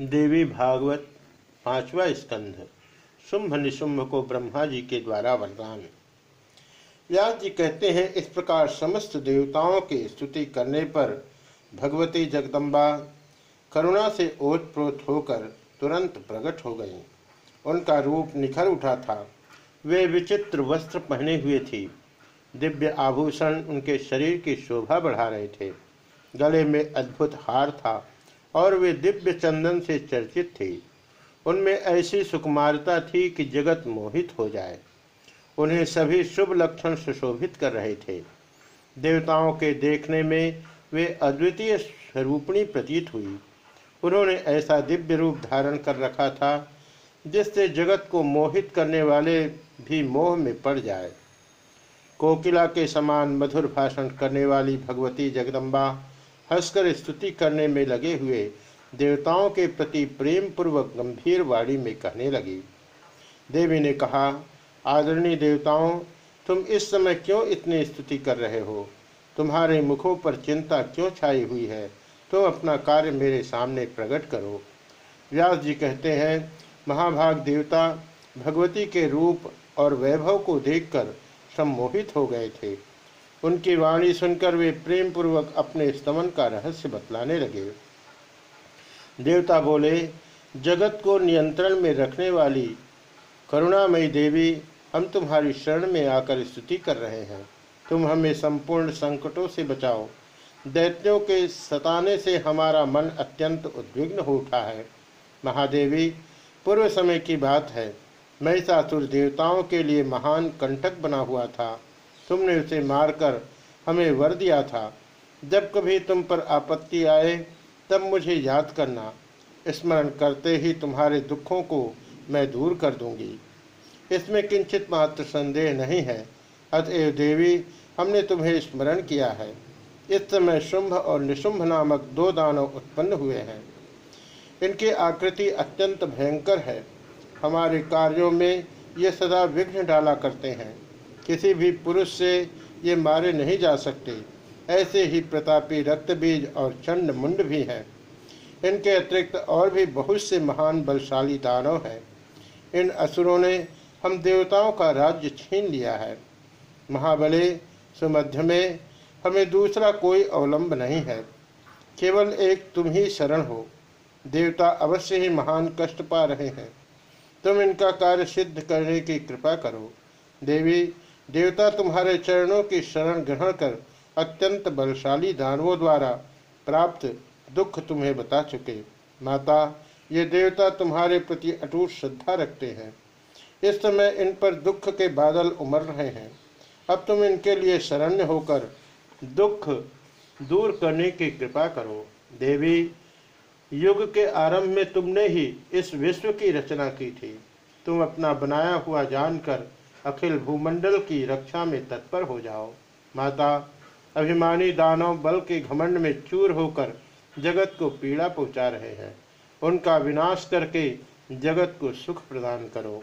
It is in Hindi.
देवी भागवत पांचवा स्कंध, शुंभ निशुंभ को ब्रह्मा जी के द्वारा वरदान। व्यास जी कहते हैं, इस प्रकार समस्त देवताओं के स्तुति करने पर भगवती जगदम्बा करुणा से ओतप्रोत होकर तुरंत प्रकट हो गई। उनका रूप निखर उठा था। वे विचित्र वस्त्र पहने हुए थी। दिव्य आभूषण उनके शरीर की शोभा बढ़ा रहे थे। गले में अद्भुत हार था। और वे दिव्य चंदन से चर्चित थी। उनमें ऐसी सुकुमारता थी कि जगत मोहित हो जाए। उन्हें सभी शुभ लक्षण सुशोभित कर रहे थे। देवताओं के देखने में वे अद्वितीय स्वरूपणी प्रतीत हुई। उन्होंने ऐसा दिव्य रूप धारण कर रखा था, जिससे जगत को मोहित करने वाले भी मोह में पड़ जाए। कोकिला के समान मधुर भाषण करने वाली भगवती जगदम्बा हंसकर स्तुति करने में लगे हुए देवताओं के प्रति प्रेम पूर्वक गंभीर वाणी में कहने लगी। देवी ने कहा, आदरणीय देवताओं, तुम इस समय क्यों इतनी स्तुति कर रहे हो? तुम्हारे मुखों पर चिंता क्यों छाई हुई है? तुम अपना कार्य मेरे सामने प्रकट करो। व्यास जी कहते हैं, महाभाग देवता भगवती के रूप और वैभव को देखकर सम्मोहित हो गए थे। उनकी वाणी सुनकर वे प्रेम पूर्वक अपने स्तमन का रहस्य बतलाने लगे। देवता बोले, जगत को नियंत्रण में रखने वाली करुणामयी देवी, हम तुम्हारी शरण में आकर स्तुति कर रहे हैं। तुम हमें संपूर्ण संकटों से बचाओ। दैत्यों के सताने से हमारा मन अत्यंत उद्विग्न हो उठा है। महादेवी, पूर्व समय की बात है। महिषासुर देवताओं के लिए महान कंटक बना हुआ था। तुमने उसे मारकर हमें वर दिया था। जब कभी तुम पर आपत्ति आए, तब मुझे याद करना। स्मरण करते ही तुम्हारे दुखों को मैं दूर कर दूँगी। इसमें किंचित मात्र संदेह नहीं है। अतएव देवी, हमने तुम्हें स्मरण किया है। इस समय शुंभ और निशुंभ नामक दो दानव उत्पन्न हुए हैं। इनकी आकृति अत्यंत भयंकर है। हमारे कार्यों में ये सदा विघ्न डाला करते हैं। किसी भी पुरुष से ये मारे नहीं जा सकते। ऐसे ही प्रतापी रक्तबीज और चंड मुंड भी हैं। इनके अतिरिक्त और भी बहुत से महान बलशाली दानव हैं। इन असुरों ने हम देवताओं का राज्य छीन लिया है। महाबले सुमध्य में हमें दूसरा कोई अवलंब नहीं है। केवल एक तुम ही शरण हो। देवता अवश्य ही महान कष्ट पा रहे हैं। तुम इनका कार्य सिद्ध करने की कृपा करो। देवी देवता तुम्हारे चरणों की शरण ग्रहण कर अत्यंत बलशाली दानवों द्वारा प्राप्त दुख तुम्हें बता चुके। माता, ये देवता तुम्हारे प्रति अटूट श्रद्धा रखते हैं। इस समय इन पर दुख के बादल उमड़ रहे हैं। अब तुम इनके लिए शरण्य होकर दुख दूर करने की कृपा करो। देवी, युग के आरंभ में तुमने ही इस विश्व की रचना की थी। तुम अपना बनाया हुआ जानकर अखिल भूमंडल की रक्षा में तत्पर हो जाओ। माता, अभिमानी दानव बल के घमंड में चूर होकर जगत को पीड़ा पहुँचा रहे हैं। उनका विनाश करके जगत को सुख प्रदान करो।